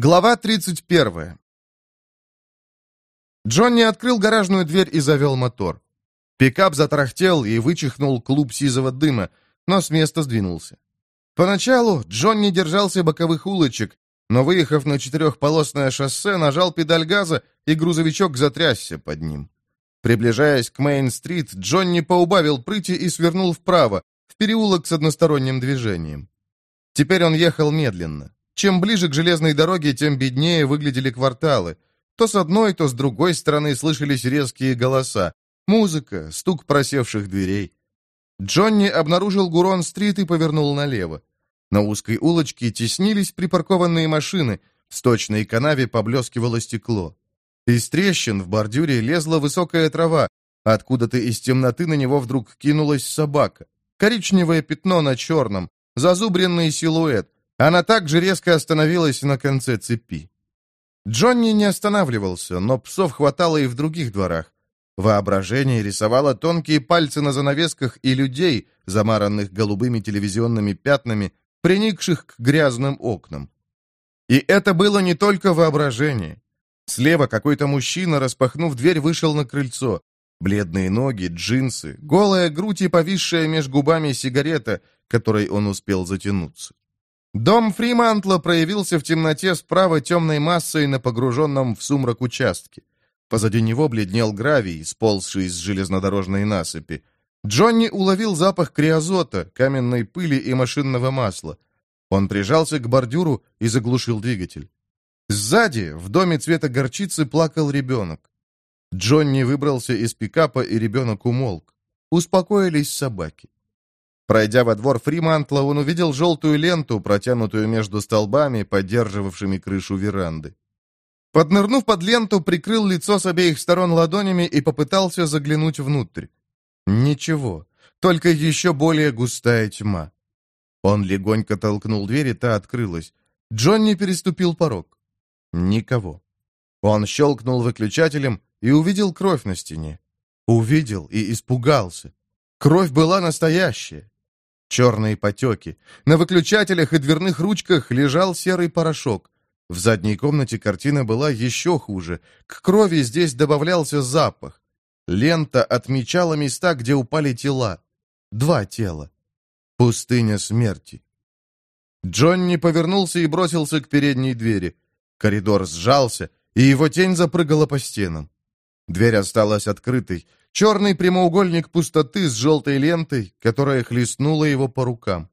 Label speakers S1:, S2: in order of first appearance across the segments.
S1: Глава 31. Джонни открыл гаражную дверь и завел мотор. Пикап затарахтел и вычихнул клуб сизого дыма, но с места сдвинулся. Поначалу Джонни держался боковых улочек, но, выехав на четырехполосное шоссе, нажал педаль газа, и грузовичок затрясся под ним. Приближаясь к Мейн-стрит, Джонни поубавил прыти и свернул вправо, в переулок с односторонним движением. Теперь он ехал медленно. Чем ближе к железной дороге, тем беднее выглядели кварталы. То с одной, то с другой стороны слышались резкие голоса. Музыка, стук просевших дверей. Джонни обнаружил Гурон-стрит и повернул налево. На узкой улочке теснились припаркованные машины, в сточной канаве поблескивало стекло. Из трещин в бордюре лезла высокая трава, откуда-то из темноты на него вдруг кинулась собака. Коричневое пятно на черном, зазубренный силуэт, она также резко остановилась на конце цепи. Джонни не останавливался, но псов хватало и в других дворах. Воображение рисовало тонкие пальцы на занавесках и людей, замаранных голубыми телевизионными пятнами, приникших к грязным окнам. И это было не только воображение. Слева какой-то мужчина, распахнув дверь, вышел на крыльцо. Бледные ноги, джинсы, голая грудь и повисшая меж губами сигарета, которой он успел затянуться. Дом Фримантла проявился в темноте справа темной массой на погруженном в сумрак участке. Позади него бледнел гравий, сползший из железнодорожной насыпи. Джонни уловил запах криозота, каменной пыли и машинного масла. Он прижался к бордюру и заглушил двигатель. Сзади, в доме цвета горчицы, плакал ребенок. Джонни выбрался из пикапа, и ребенок умолк. Успокоились собаки. Пройдя во двор Фримантла, он увидел желтую ленту, протянутую между столбами, поддерживавшими крышу веранды. Поднырнув под ленту, прикрыл лицо с обеих сторон ладонями и попытался заглянуть внутрь. Ничего, только еще более густая тьма. Он легонько толкнул дверь, и та открылась. Джонни переступил порог. Никого. Он щелкнул выключателем и увидел кровь на стене. Увидел и испугался. Кровь была настоящая. Черные потеки. На выключателях и дверных ручках лежал серый порошок. В задней комнате картина была еще хуже. К крови здесь добавлялся запах. Лента отмечала места, где упали тела. Два тела. Пустыня смерти. Джонни повернулся и бросился к передней двери. Коридор сжался, и его тень запрыгала по стенам. Дверь осталась открытой. Черный прямоугольник пустоты с желтой лентой, которая хлестнула его по рукам.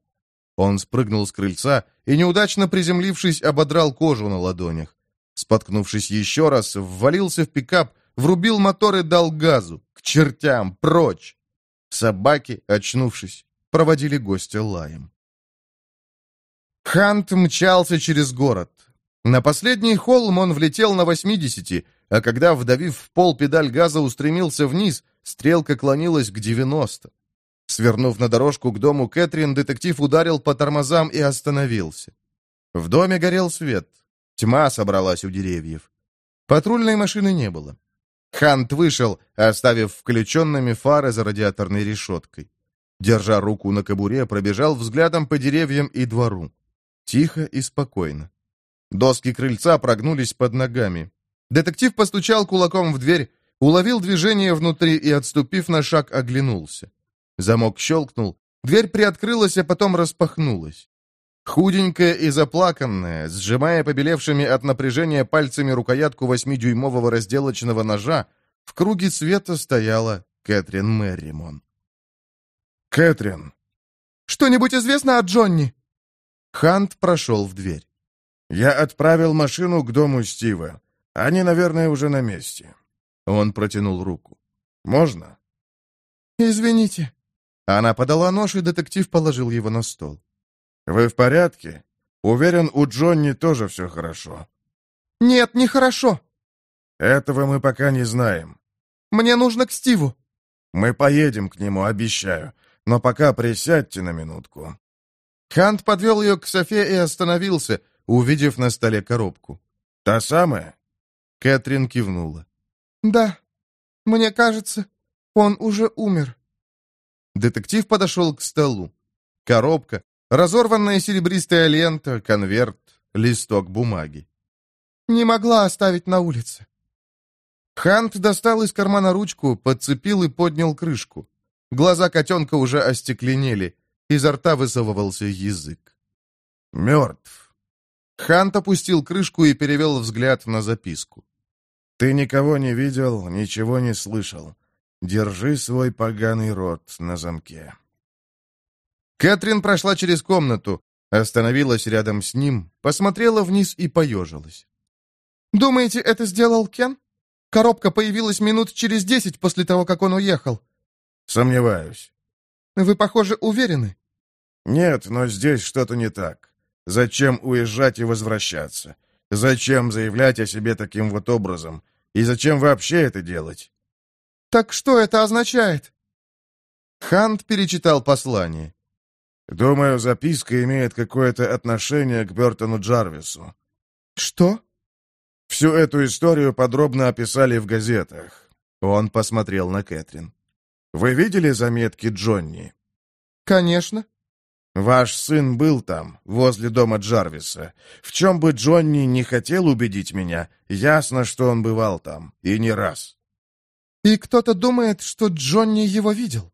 S1: Он спрыгнул с крыльца и, неудачно приземлившись, ободрал кожу на ладонях. Споткнувшись еще раз, ввалился в пикап, врубил мотор и дал газу. К чертям, прочь! Собаки, очнувшись, проводили гостя лаем. Хант мчался через город. На последний холм он влетел на 80, а когда, вдавив в пол педаль газа, устремился вниз, стрелка клонилась к 90. Свернув на дорожку к дому Кэтрин, детектив ударил по тормозам и остановился. В доме горел свет. Тьма собралась у деревьев. Патрульной машины не было. Хант вышел, оставив включенными фары за радиаторной решеткой. Держа руку на кобуре, пробежал взглядом по деревьям и двору. Тихо и спокойно. Доски крыльца прогнулись под ногами. Детектив постучал кулаком в дверь, уловил движение внутри и, отступив на шаг, оглянулся. Замок щелкнул, дверь приоткрылась, а потом распахнулась. Худенькая и заплаканная, сжимая побелевшими от напряжения пальцами рукоятку восьмидюймового разделочного ножа, в круге света стояла Кэтрин Мерримон. «Кэтрин!»
S2: «Что-нибудь известно о Джонни?»
S1: Хант прошел в дверь.
S3: «Я отправил машину к дому Стива. Они, наверное, уже на месте».
S1: Он протянул руку.
S3: «Можно?»
S2: «Извините».
S1: Она подала нож, и детектив положил его на стол.
S3: «Вы в порядке? Уверен, у Джонни тоже все хорошо».
S2: «Нет, нехорошо».
S3: «Этого мы пока не знаем».
S2: «Мне нужно к Стиву».
S3: «Мы поедем к нему, обещаю. Но пока присядьте на минутку».
S1: Хант подвел ее к Софе и остановился, увидев на столе коробку.
S3: «Та самая?»
S1: Кэтрин кивнула.
S2: «Да, мне кажется, он уже умер».
S1: Детектив подошел к столу. Коробка, разорванная серебристая лента, конверт, листок бумаги.
S2: Не могла оставить на улице».
S1: Хант достал из кармана ручку, подцепил и поднял крышку. Глаза котенка уже остекленели, изо рта высовывался язык.
S3: «Мертв».
S1: Хант опустил крышку и перевел взгляд на записку.
S3: «Ты никого не видел, ничего не слышал. Держи свой поганый рот на замке».
S1: Кэтрин прошла через комнату, остановилась рядом с ним, посмотрела вниз и поежилась.
S2: «Думаете, это сделал Кен? Коробка появилась минут через десять после того, как он уехал».
S3: «Сомневаюсь».
S2: «Вы, похоже, уверены?»
S3: «Нет, но здесь что-то не так. Зачем уезжать и возвращаться? Зачем заявлять о себе таким вот образом? И зачем вообще это делать?»
S2: «Так что это означает?»
S1: Хант перечитал послание.
S3: «Думаю, записка имеет какое-то отношение к Бертону Джарвису».
S2: «Что?»
S3: «Всю эту историю подробно описали в газетах».
S1: Он посмотрел на Кэтрин.
S3: «Вы видели заметки Джонни?»
S2: «Конечно».
S3: «Ваш сын был там, возле дома Джарвиса. В чем бы Джонни не хотел убедить меня, ясно, что он бывал там, и не раз».
S2: «И кто-то думает, что Джонни его видел?»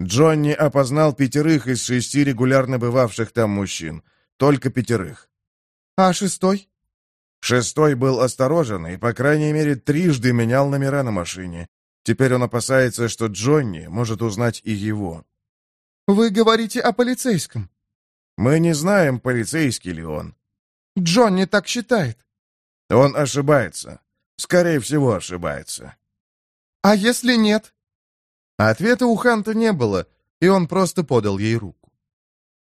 S3: Джонни опознал пятерых из шести регулярно бывавших там мужчин. Только пятерых.
S2: «А шестой?»
S3: Шестой был осторожен и, по крайней мере, трижды менял номера на машине. Теперь он опасается, что Джонни может узнать и его.
S2: «Вы говорите о полицейском?»
S3: «Мы не знаем, полицейский ли он».
S2: «Джонни так считает».
S3: «Он ошибается. Скорее всего, ошибается».
S2: «А если нет?»
S1: Ответа у Ханта не было, и он просто подал ей руку.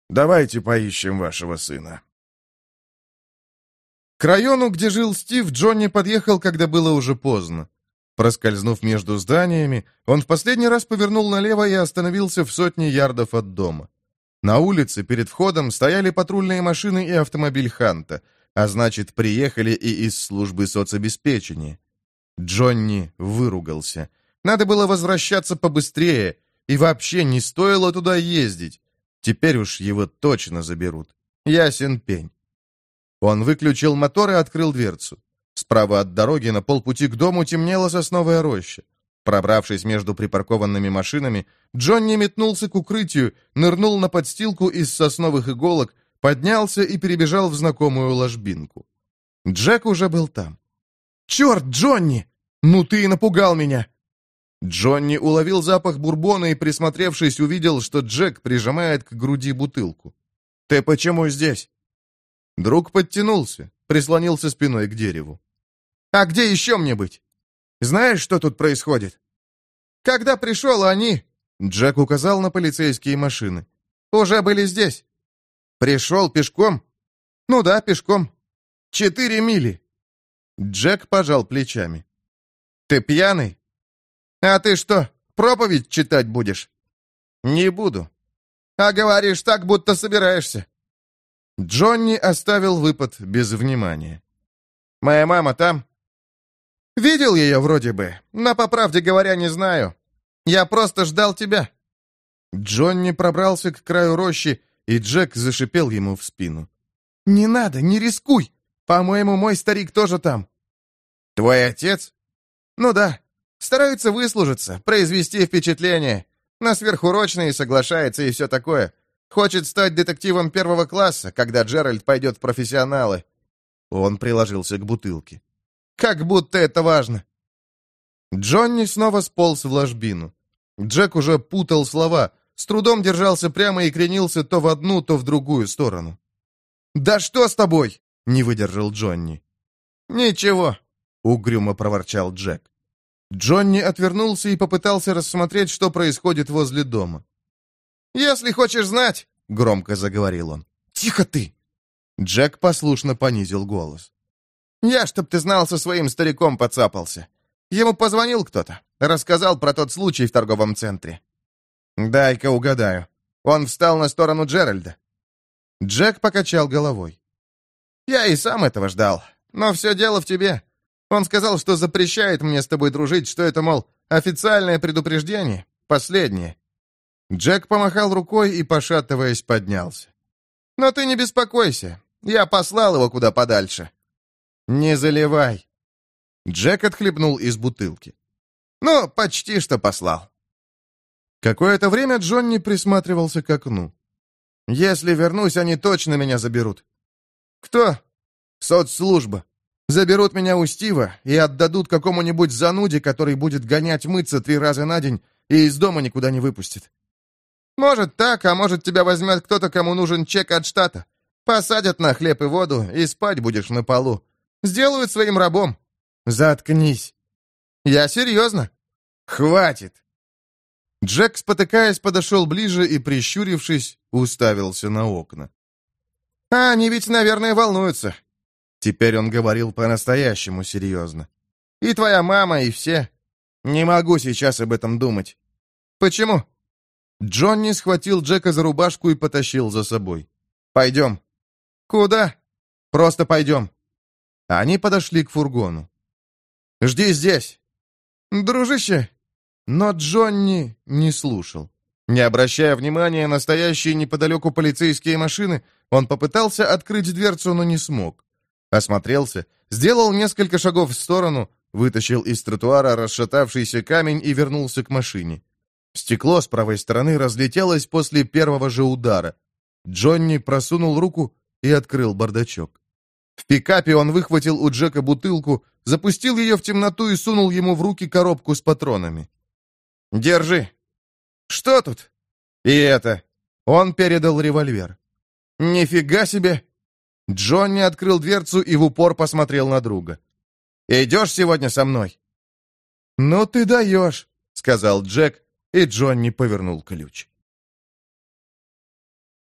S3: «Давайте поищем вашего сына».
S1: К району, где жил Стив, Джонни подъехал, когда было уже поздно. Проскользнув между зданиями, он в последний раз повернул налево и остановился в сотне ярдов от дома. На улице перед входом стояли патрульные машины и автомобиль Ханта, а значит, приехали и из службы соцобеспечения. Джонни выругался. Надо было возвращаться побыстрее, и вообще не стоило туда ездить. Теперь уж его точно заберут. Ясен пень. Он выключил мотор и открыл дверцу. Справа от дороги на полпути к дому темнела сосновая роща. Пробравшись между припаркованными машинами, Джонни метнулся к укрытию, нырнул на подстилку из сосновых иголок, поднялся и перебежал в знакомую ложбинку. Джек уже был там. «Черт, Джонни! Ну ты и напугал меня!» Джонни уловил запах бурбона и, присмотревшись, увидел, что Джек прижимает к груди бутылку. «Ты почему здесь?» Друг подтянулся, прислонился спиной к дереву. А где еще мне быть? Знаешь, что тут происходит? Когда пришел, они...» Джек указал на полицейские машины. «Уже были здесь. Пришел пешком?» «Ну да, пешком. Четыре мили». Джек пожал плечами. «Ты пьяный?» «А ты что, проповедь читать будешь?» «Не буду». «А говоришь так, будто собираешься». Джонни оставил выпад без внимания. «Моя мама там?» Видел ее вроде бы, но, по правде говоря, не знаю. Я просто ждал тебя». Джонни пробрался к краю рощи, и Джек зашипел ему в спину. «Не надо, не рискуй! По-моему, мой старик тоже там». «Твой отец?» «Ну да. Старается выслужиться, произвести впечатление. На сверхурочные соглашается и все такое. Хочет стать детективом первого класса, когда Джеральд пойдет в профессионалы». Он приложился к бутылке. Как будто это важно. Джонни снова сполз в ложбину. Джек уже путал слова, с трудом держался прямо и кренился то в одну, то в другую сторону. «Да что с тобой?» — не выдержал Джонни. «Ничего», — угрюмо проворчал Джек. Джонни отвернулся и попытался рассмотреть, что происходит возле дома. «Если хочешь знать», — громко заговорил он. «Тихо ты!» Джек послушно понизил голос. Я, чтоб ты знал, со своим стариком подцапался. Ему позвонил кто-то, рассказал про тот случай в торговом центре. Дай-ка угадаю. Он встал на сторону Джеральда. Джек покачал головой. Я и сам этого ждал, но все дело в тебе. Он сказал, что запрещает мне с тобой дружить, что это, мол, официальное предупреждение, последнее. Джек помахал рукой и, пошатываясь, поднялся. «Но ты не беспокойся. Я послал его куда подальше. «Не заливай!» Джек отхлебнул из бутылки. «Ну, почти что послал». Какое-то время Джонни присматривался к окну. «Если вернусь, они точно меня заберут». «Кто?» «Соцслужба. Заберут меня у Стива и отдадут какому-нибудь зануде, который будет гонять мыться три раза на день и из дома никуда не выпустит». «Может так, а может тебя возьмет кто-то, кому нужен чек от штата. Посадят на хлеб и воду, и спать будешь на полу. Сделают своим рабом. Заткнись. Я серьезно. Хватит. Джек, спотыкаясь, подошел ближе и, прищурившись, уставился на окна. «А, они ведь, наверное, волнуются». Теперь он говорил по-настоящему серьезно. «И твоя мама, и все. Не могу сейчас об этом думать». «Почему?» Джонни схватил Джека за рубашку и потащил за собой. «Пойдем». «Куда?» «Просто пойдем». Они подошли к фургону. «Жди здесь!» «Дружище!» Но Джонни не слушал. Не обращая внимания на стоящие неподалеку полицейские машины, он попытался открыть дверцу, но не смог. Осмотрелся, сделал несколько шагов в сторону, вытащил из тротуара расшатавшийся камень и вернулся к машине. Стекло с правой стороны разлетелось после первого же удара. Джонни просунул руку и открыл бардачок. В пикапе он выхватил у Джека бутылку, запустил ее в темноту и сунул ему в руки коробку с патронами. «Держи». «Что тут?» «И это». Он передал револьвер. «Нифига себе!» Джонни открыл дверцу и в упор посмотрел на друга. «Идешь сегодня со мной?» «Ну ты даешь», — сказал Джек, и Джонни повернул ключ.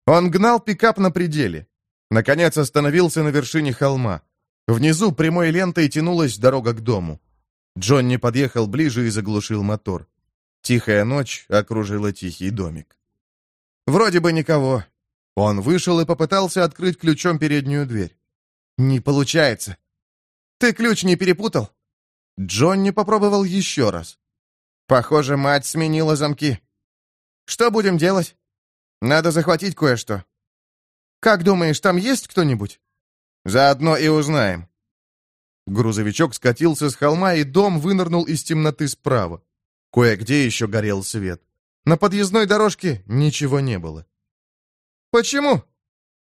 S1: Он гнал пикап на пределе. Наконец остановился на вершине холма. Внизу прямой лентой тянулась дорога к дому. Джонни подъехал ближе и заглушил мотор. Тихая ночь окружила тихий домик. Вроде бы никого. Он вышел и попытался открыть ключом переднюю дверь. Не получается. Ты ключ не перепутал? Джонни попробовал еще раз. Похоже, мать сменила замки. Что будем делать? Надо захватить кое-что. Как думаешь, там есть кто-нибудь? Заодно и узнаем. Грузовичок скатился с холма, и дом вынырнул из темноты справа. Кое-где еще горел свет. На подъездной дорожке ничего не было. «Почему?»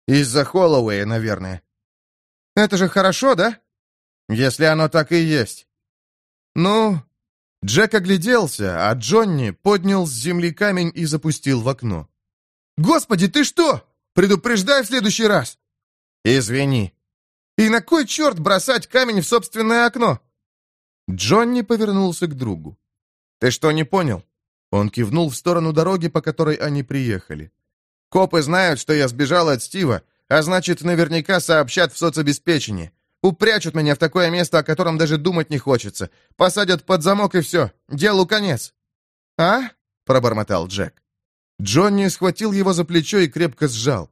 S1: «Из-за Холлоуэя, наверное». «Это же хорошо, да?» «Если оно так и есть». «Ну...» Джек огляделся, а Джонни поднял с земли камень и запустил в окно. «Господи, ты что?» Предупреждай в следующий раз!» «Извини». «И на кой черт бросать камень в собственное окно?» Джонни повернулся к другу. «Ты что, не понял?» Он кивнул в сторону дороги, по которой они приехали. «Копы знают, что я сбежал от Стива, а значит, наверняка сообщат в соцобеспечение. Упрячут меня в такое место, о котором даже думать не хочется. Посадят под замок и все. Делу конец». «А?» — пробормотал Джек. Джонни схватил его за плечо и крепко сжал.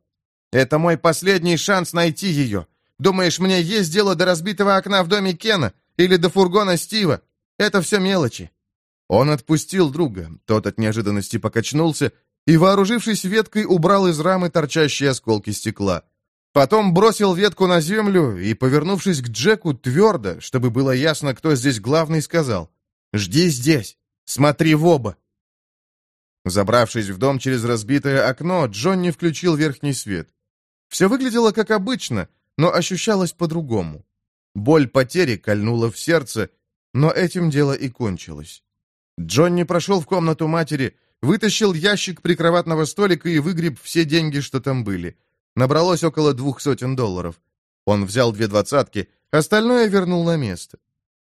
S1: «Это мой последний шанс найти ее. Думаешь, мне есть дело до разбитого окна в доме Кена или до фургона Стива? Это все мелочи». Он отпустил друга, тот от неожиданности покачнулся и, вооружившись веткой, убрал из рамы торчащие осколки стекла. Потом бросил ветку на землю и, повернувшись к Джеку твердо, чтобы было ясно, кто здесь главный, сказал «Жди здесь, смотри в оба». Забравшись в дом через разбитое окно, Джонни включил верхний свет. Все выглядело как обычно, но ощущалось по-другому. Боль потери кольнула в сердце, но этим дело и кончилось. Джонни прошел в комнату матери, вытащил ящик прикроватного столика и выгреб все деньги, что там были. Набралось около двух сотен долларов. Он взял две двадцатки, остальное вернул на место.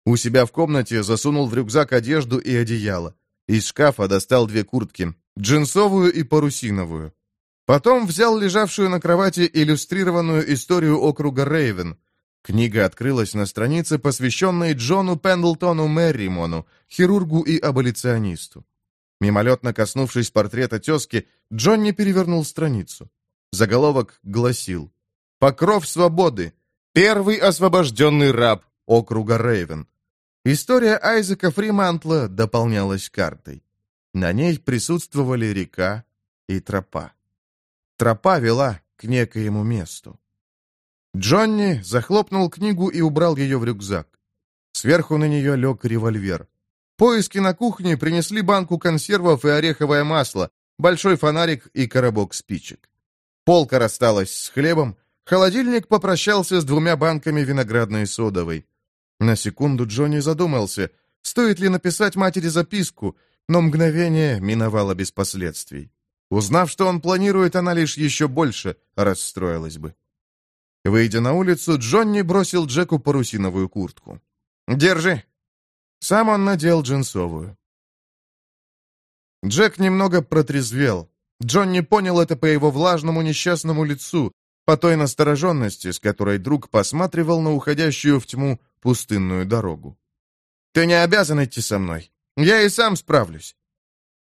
S1: У себя в комнате засунул в рюкзак одежду и одеяло. Из шкафа достал две куртки, джинсовую и парусиновую. Потом взял лежавшую на кровати иллюстрированную историю округа Рейвен. Книга открылась на странице, посвященной Джону Пендлтону Мерримону, хирургу и аболиционисту. Мимолетно коснувшись портрета тезки, Джонни перевернул страницу. Заголовок гласил «Покров свободы. Первый освобожденный раб округа Рейвен. История Айзека Фримантла дополнялась картой. На ней присутствовали река и тропа. Тропа вела к некоему месту. Джонни захлопнул книгу и убрал ее в рюкзак. Сверху на нее лег револьвер. Поиски на кухне принесли банку консервов и ореховое масло, большой фонарик и коробок спичек. Полка рассталась с хлебом, холодильник попрощался с двумя банками виноградной содовой. На секунду Джонни задумался, стоит ли написать матери записку, но мгновение миновало без последствий. Узнав, что он планирует, она лишь еще больше расстроилась бы. Выйдя на улицу, Джонни бросил Джеку парусиновую куртку. «Держи!» Сам он надел джинсовую. Джек немного протрезвел. Джонни понял это по его влажному несчастному лицу, по той настороженности, с которой друг посматривал на уходящую в тьму пустынную дорогу. «Ты не обязан идти со мной. Я и сам справлюсь».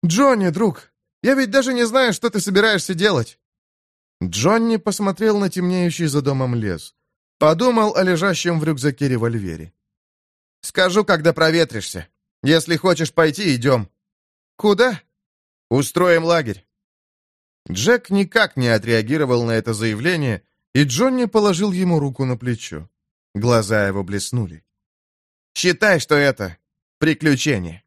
S1: «Джонни, друг, я ведь даже не знаю, что ты собираешься делать». Джонни посмотрел на темнеющий за домом лес. Подумал о лежащем в рюкзаке револьвере. «Скажу, когда проветришься. Если хочешь пойти, идем». «Куда?» «Устроим лагерь». Джек никак не отреагировал на это заявление, и Джонни положил ему руку на плечо. Глаза его блеснули. «Считай, что это приключение».